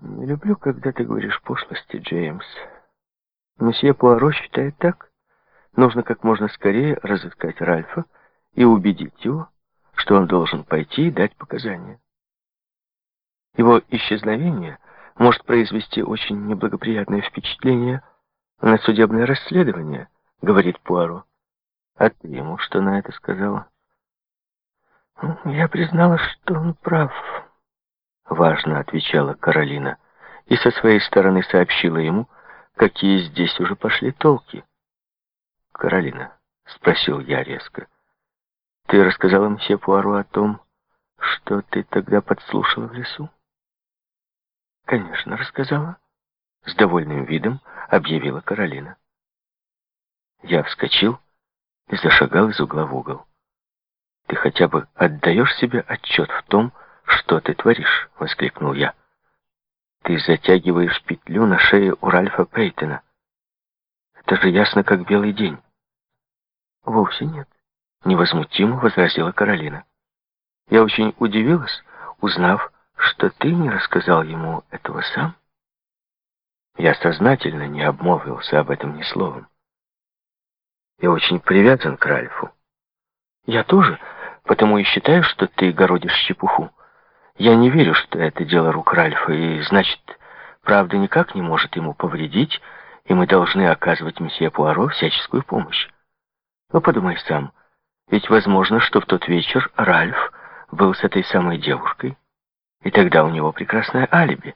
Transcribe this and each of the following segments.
Люблю, когда ты говоришь пошлости, Джеймс. Месье Пуаро считает так. Нужно как можно скорее разыскать Ральфа и убедить его, что он должен пойти и дать показания. Его исчезновение может произвести очень неблагоприятное впечатление на судебное расследование, говорит Пуаро. А ты ему что на это сказала? Я признала, что он прав, важно отвечала Каролина, и со своей стороны сообщила ему, какие здесь уже пошли толки. Каролина, спросил я резко, ты рассказала мсье Пуару о том, что ты тогда подслушала в лесу? Конечно, рассказала. С довольным видом объявила Каролина. Я вскочил и зашагал из угла в угол. «Ты хотя бы отдаешь себе отчет в том, что ты творишь?» — воскликнул я. «Ты затягиваешь петлю на шее у Ральфа Пейтона. Это же ясно, как белый день». «Вовсе нет», — невозмутимо возразила Каролина. «Я очень удивилась, узнав, что ты не рассказал ему этого сам». Я сознательно не обмолвился об этом ни словом. Я очень привязан к Ральфу. Я тоже, потому и считаю, что ты городишь чепуху. Я не верю, что это дело рук Ральфа, и, значит, правда никак не может ему повредить, и мы должны оказывать месье Пуаро всяческую помощь. Но подумай сам, ведь возможно, что в тот вечер Ральф был с этой самой девушкой, и тогда у него прекрасное алиби.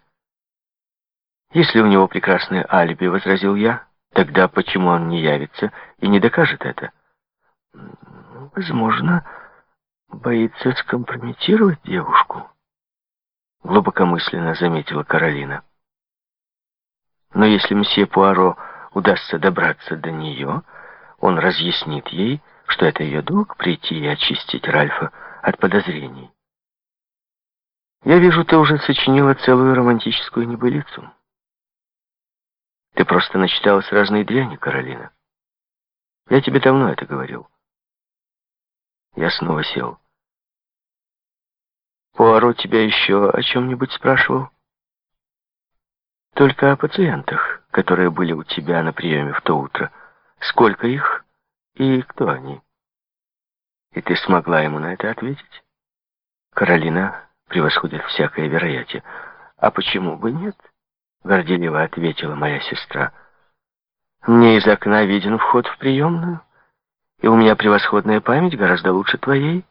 Если у него прекрасное алиби, возразил я, Тогда почему он не явится и не докажет это? Возможно, боится скомпрометировать девушку. Глубокомысленно заметила Каролина. Но если мсье Пуаро удастся добраться до нее, он разъяснит ей, что это ее долг прийти и очистить Ральфа от подозрений. Я вижу, ты уже сочинила целую романтическую небылицу. Ты просто начиталась разной дряни, Каролина. Я тебе давно это говорил. Я снова сел. Пуаро тебя еще о чем-нибудь спрашивал? Только о пациентах, которые были у тебя на приеме в то утро. Сколько их и кто они? И ты смогла ему на это ответить? Каролина превосходит всякое вероятие. А почему бы нет? — горделиво ответила моя сестра. Мне из окна виден вход в приемную, и у меня превосходная память гораздо лучше твоей.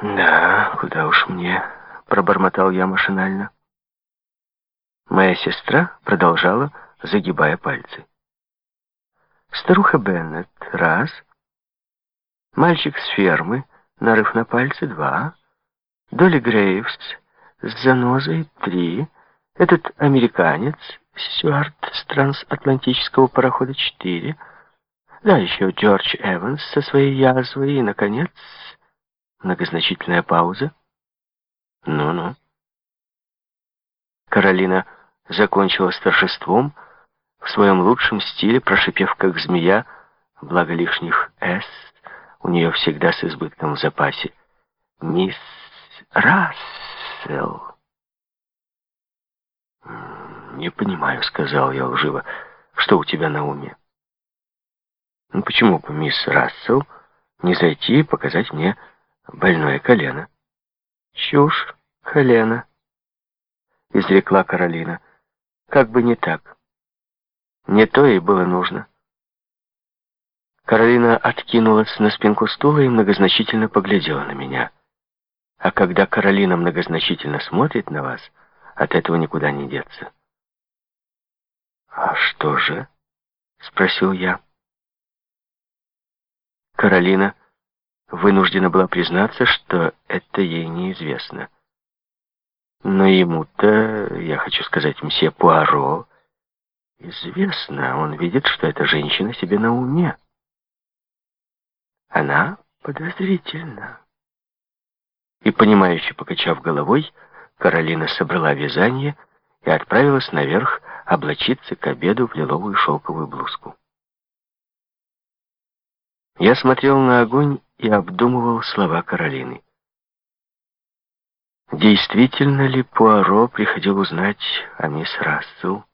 Да, куда уж мне, пробормотал я машинально. Моя сестра продолжала, загибая пальцы. Старуха Беннет — раз. Мальчик с фермы, нарыв на пальце — два. Долли Грейвс с занозой — три. Этот американец, Стюарт с трансатлантического парохода 4, да, еще Джордж Эванс со своей язвой, и, наконец, многозначительная пауза. Ну-ну. Каролина закончила с торжеством, в своем лучшем стиле, прошипев как змея, благо лишних «с» у нее всегда с избытком в запасе. «Мисс Рассел». «Не понимаю», — сказал я лживо, — «что у тебя на уме?» «Ну почему бы мисс Рассел не зайти и показать мне больное колено?» «Чушь, колено», — изрекла Каролина. «Как бы не так. Не то и было нужно». Каролина откинулась на спинку стула и многозначительно поглядела на меня. А когда Каролина многозначительно смотрит на вас, от этого никуда не деться. «А что же?» — спросил я. Каролина вынуждена была признаться, что это ей неизвестно. Но ему-то, я хочу сказать, мсье Пуаро, известно. Он видит, что эта женщина себе на уме. Она подозрительна. И, понимающе покачав головой, Каролина собрала вязание и отправилась наверх облачиться к обеду в лиловую шелковую блузку. Я смотрел на огонь и обдумывал слова Каролины. Действительно ли Пуаро приходил узнать о мисс Рассел?